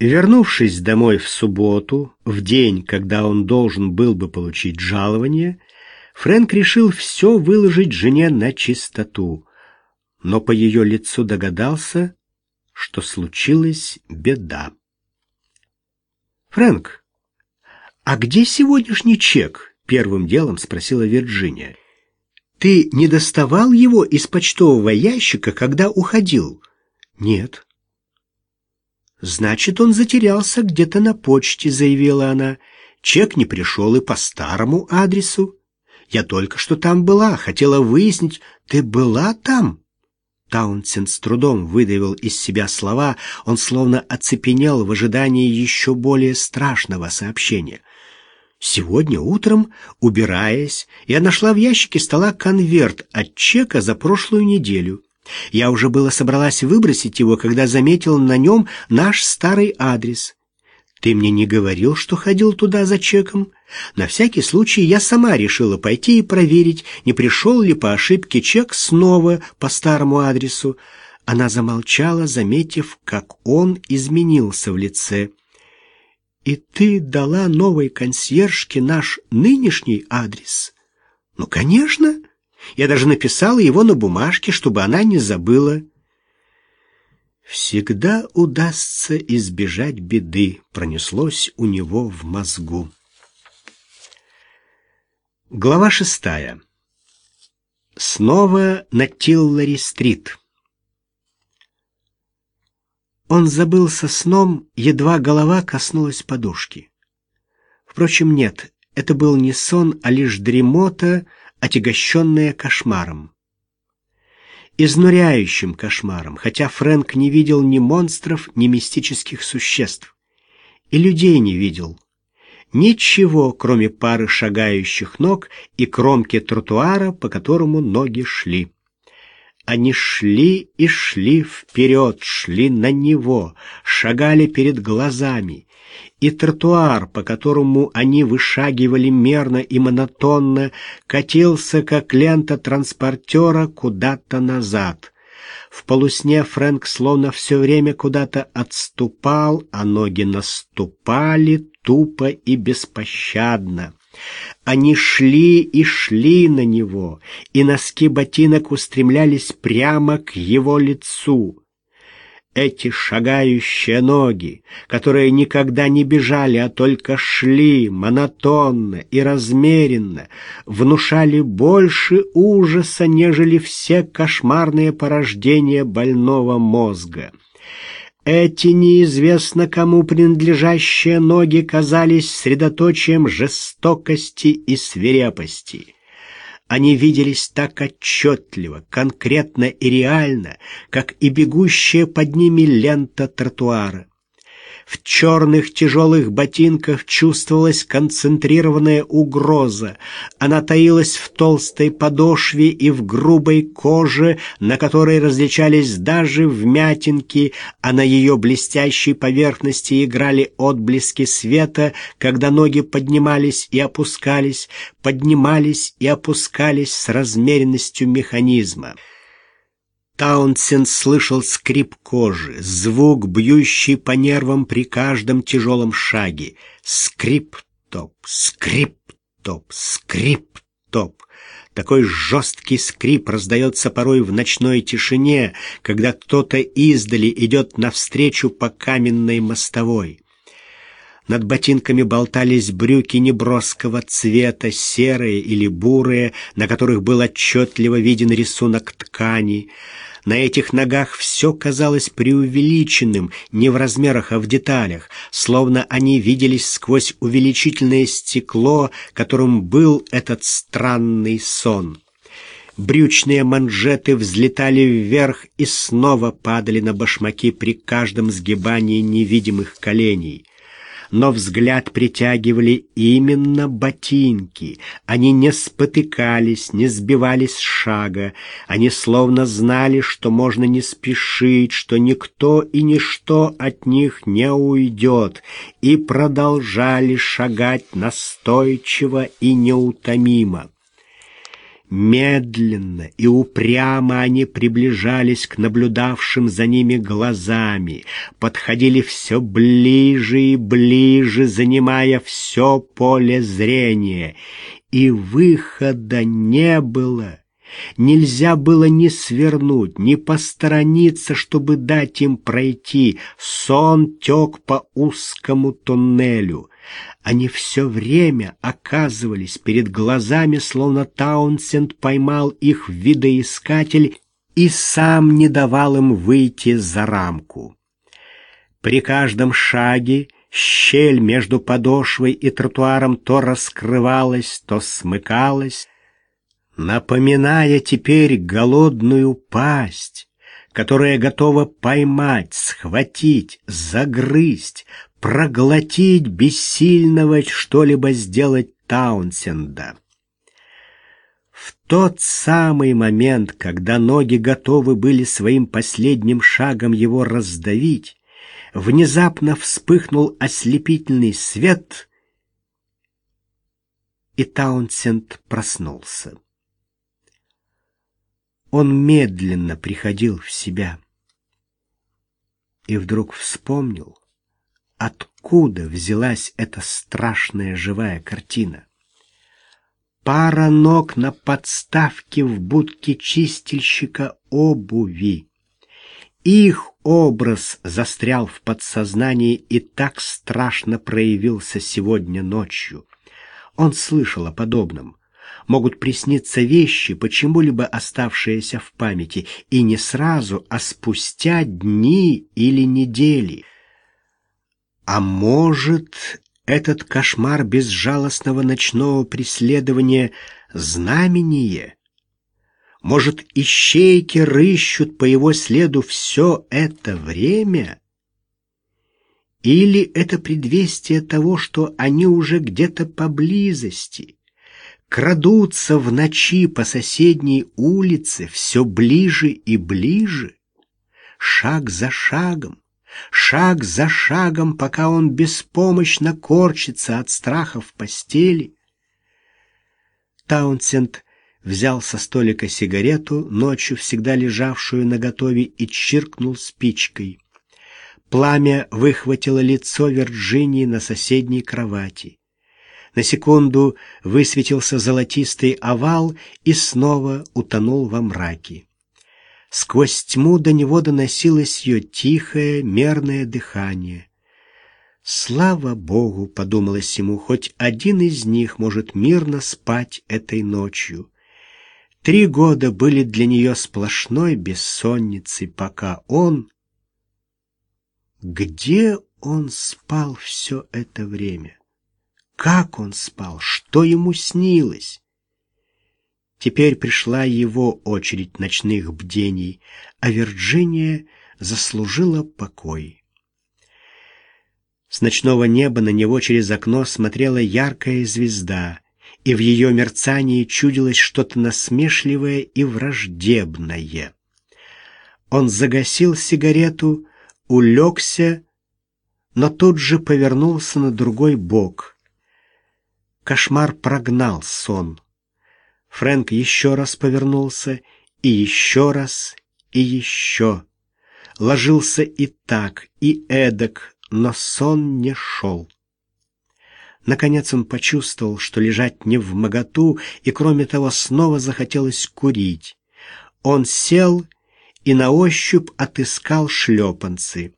Вернувшись домой в субботу, в день, когда он должен был бы получить жалование, Фрэнк решил все выложить жене на чистоту, но по ее лицу догадался, что случилась беда. «Фрэнк, а где сегодняшний чек?» — первым делом спросила Вирджиния. «Ты не доставал его из почтового ящика, когда уходил?» «Нет». «Значит, он затерялся где-то на почте», — заявила она. «Чек не пришел и по старому адресу. Я только что там была, хотела выяснить, ты была там?» Таунсенд с трудом выдавил из себя слова, он словно оцепенел в ожидании еще более страшного сообщения. Сегодня утром, убираясь, я нашла в ящике стола конверт от чека за прошлую неделю. Я уже было собралась выбросить его, когда заметил на нем наш старый адрес. Ты мне не говорил, что ходил туда за чеком? На всякий случай я сама решила пойти и проверить, не пришел ли по ошибке чек снова по старому адресу. Она замолчала, заметив, как он изменился в лице. «И ты дала новой консьержке наш нынешний адрес?» «Ну, конечно!» Я даже написала его на бумажке, чтобы она не забыла. Всегда удастся избежать беды, пронеслось у него в мозгу. Глава шестая. Снова на Тиллари-стрит. Он забылся сном, едва голова коснулась подушки. Впрочем, нет, это был не сон, а лишь дремота, отягощенная кошмаром. Изнуряющим кошмаром, хотя Фрэнк не видел ни монстров, ни мистических существ. И людей не видел. Ничего, кроме пары шагающих ног и кромки тротуара, по которому ноги шли. Они шли и шли вперед, шли на него, шагали перед глазами, и тротуар, по которому они вышагивали мерно и монотонно, катился, как лента транспортера, куда-то назад. В полусне Фрэнк словно все время куда-то отступал, а ноги наступали тупо и беспощадно. Они шли и шли на него, и носки ботинок устремлялись прямо к его лицу. Эти шагающие ноги, которые никогда не бежали, а только шли монотонно и размеренно, внушали больше ужаса, нежели все кошмарные порождения больного мозга. Эти неизвестно кому принадлежащие ноги казались средоточием жестокости и свирепости. Они виделись так отчетливо, конкретно и реально, как и бегущая под ними лента тротуара. В черных тяжелых ботинках чувствовалась концентрированная угроза. Она таилась в толстой подошве и в грубой коже, на которой различались даже вмятинки, а на ее блестящей поверхности играли отблески света, когда ноги поднимались и опускались, поднимались и опускались с размеренностью механизма. Таунсен слышал скрип кожи, звук, бьющий по нервам при каждом тяжелом шаге. Скрип-топ, скрип-топ, скрип-топ. Такой жесткий скрип раздается порой в ночной тишине, когда кто-то издали идет навстречу по каменной мостовой. Над ботинками болтались брюки неброского цвета, серые или бурые, на которых был отчетливо виден рисунок ткани. На этих ногах все казалось преувеличенным, не в размерах, а в деталях, словно они виделись сквозь увеличительное стекло, которым был этот странный сон. Брючные манжеты взлетали вверх и снова падали на башмаки при каждом сгибании невидимых коленей но взгляд притягивали именно ботинки. Они не спотыкались, не сбивались с шага. Они словно знали, что можно не спешить, что никто и ничто от них не уйдет, и продолжали шагать настойчиво и неутомимо. Медленно и упрямо они приближались к наблюдавшим за ними глазами, подходили все ближе и ближе, занимая все поле зрения, и выхода не было. Нельзя было ни свернуть, ни посторониться, чтобы дать им пройти. Сон тек по узкому туннелю. Они все время оказывались перед глазами, словно Таунсенд поймал их в видоискатель и сам не давал им выйти за рамку. При каждом шаге щель между подошвой и тротуаром то раскрывалась, то смыкалась, напоминая теперь голодную пасть, которая готова поймать, схватить, загрызть, проглотить бессильного что-либо сделать Таунсенда. В тот самый момент, когда ноги готовы были своим последним шагом его раздавить, внезапно вспыхнул ослепительный свет, и Таунсенд проснулся. Он медленно приходил в себя и вдруг вспомнил, откуда взялась эта страшная живая картина. Пара ног на подставке в будке чистильщика обуви. Их образ застрял в подсознании и так страшно проявился сегодня ночью. Он слышал о подобном. Могут присниться вещи, почему-либо оставшиеся в памяти, и не сразу, а спустя дни или недели. А может, этот кошмар безжалостного ночного преследования — знамение? Может, ищейки рыщут по его следу все это время? Или это предвестие того, что они уже где-то поблизости, крадутся в ночи по соседней улице все ближе и ближе, шаг за шагом, шаг за шагом, пока он беспомощно корчится от страха в постели. Таунсенд взял со столика сигарету, ночью всегда лежавшую наготове, и чиркнул спичкой. Пламя выхватило лицо Вирджинии на соседней кровати. На секунду высветился золотистый овал и снова утонул во мраке. Сквозь тьму до него доносилось ее тихое, мерное дыхание. «Слава Богу!» — подумалось ему, — «хоть один из них может мирно спать этой ночью». Три года были для нее сплошной бессонницей, пока он... Где он спал все это время? Как он спал? Что ему снилось? Теперь пришла его очередь ночных бдений, а Вирджиния заслужила покой. С ночного неба на него через окно смотрела яркая звезда, и в ее мерцании чудилось что-то насмешливое и враждебное. Он загасил сигарету, улегся, но тут же повернулся на другой бок. Кошмар прогнал сон. Фрэнк еще раз повернулся, и еще раз, и еще. Ложился и так, и эдак, но сон не шел. Наконец он почувствовал, что лежать не в моготу, и, кроме того, снова захотелось курить. Он сел и на ощупь отыскал шлепанцы.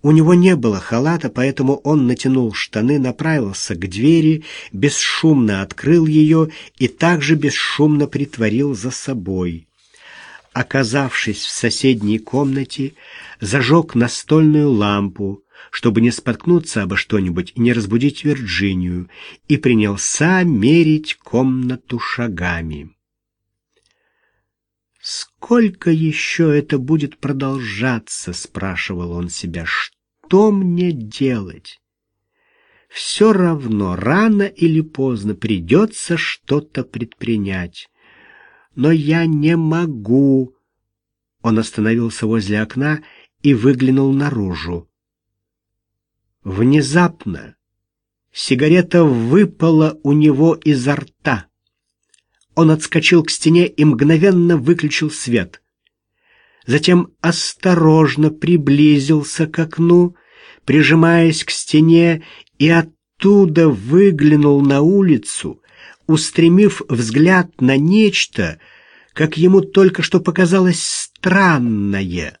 У него не было халата, поэтому он натянул штаны, направился к двери, бесшумно открыл ее и также бесшумно притворил за собой. Оказавшись в соседней комнате, зажег настольную лампу, чтобы не споткнуться обо что-нибудь и не разбудить Вирджинию, и принялся мерить комнату шагами. «Сколько еще это будет продолжаться?» — спрашивал он себя. «Что мне делать?» «Все равно, рано или поздно придется что-то предпринять. Но я не могу...» Он остановился возле окна и выглянул наружу. Внезапно сигарета выпала у него изо рта. Он отскочил к стене и мгновенно выключил свет. Затем осторожно приблизился к окну, прижимаясь к стене, и оттуда выглянул на улицу, устремив взгляд на нечто, как ему только что показалось странное.